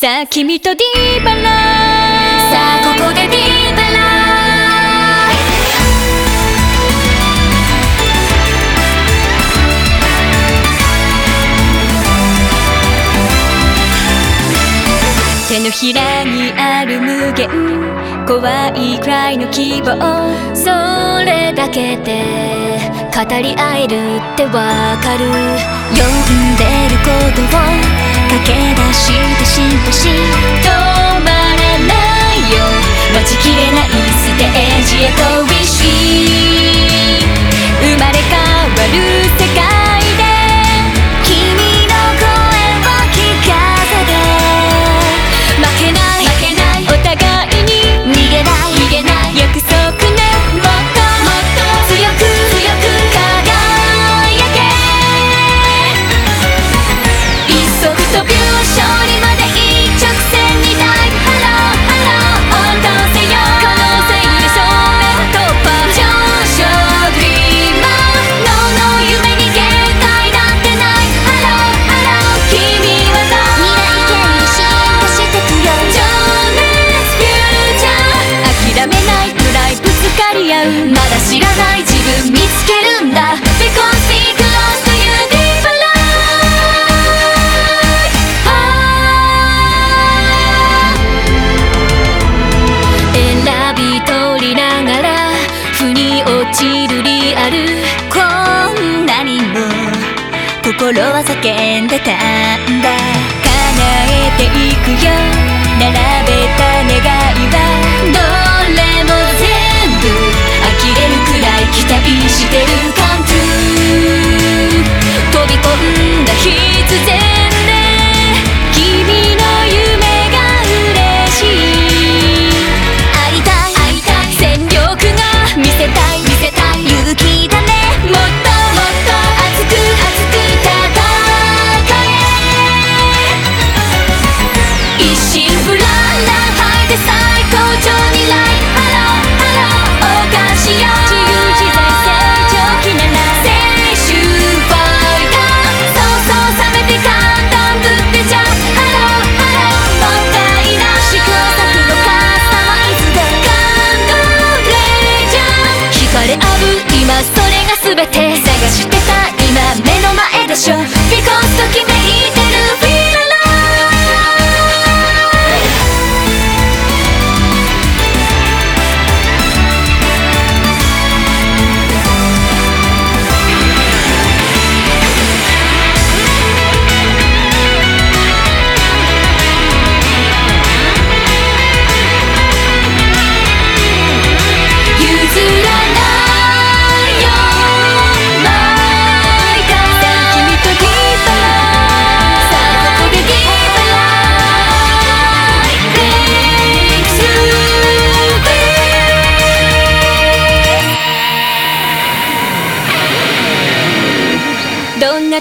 さあ君とディーバラ。さあここでディーバラ。手のひらにある無限。怖いくらいの希望。それだけで語り合えるってわかる。Mitsubishi ちるリアル。こんなにも心は叫んでたんだ。叶えていくよ。並べたさ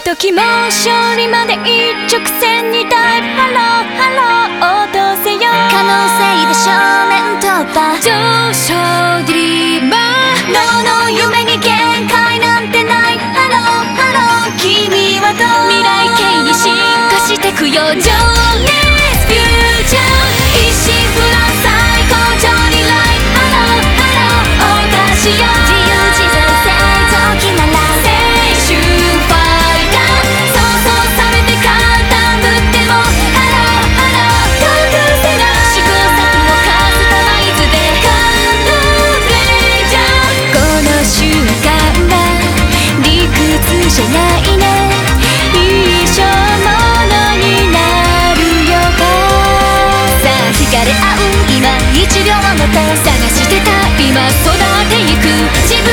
時も勝利まで一直線にダイブハローハロー落とせよ。可能性で正面突破上昇デリマー。脳の夢に限界なんてない。ハローハロー君はどう？未来形に進化してくよ。上 Тебя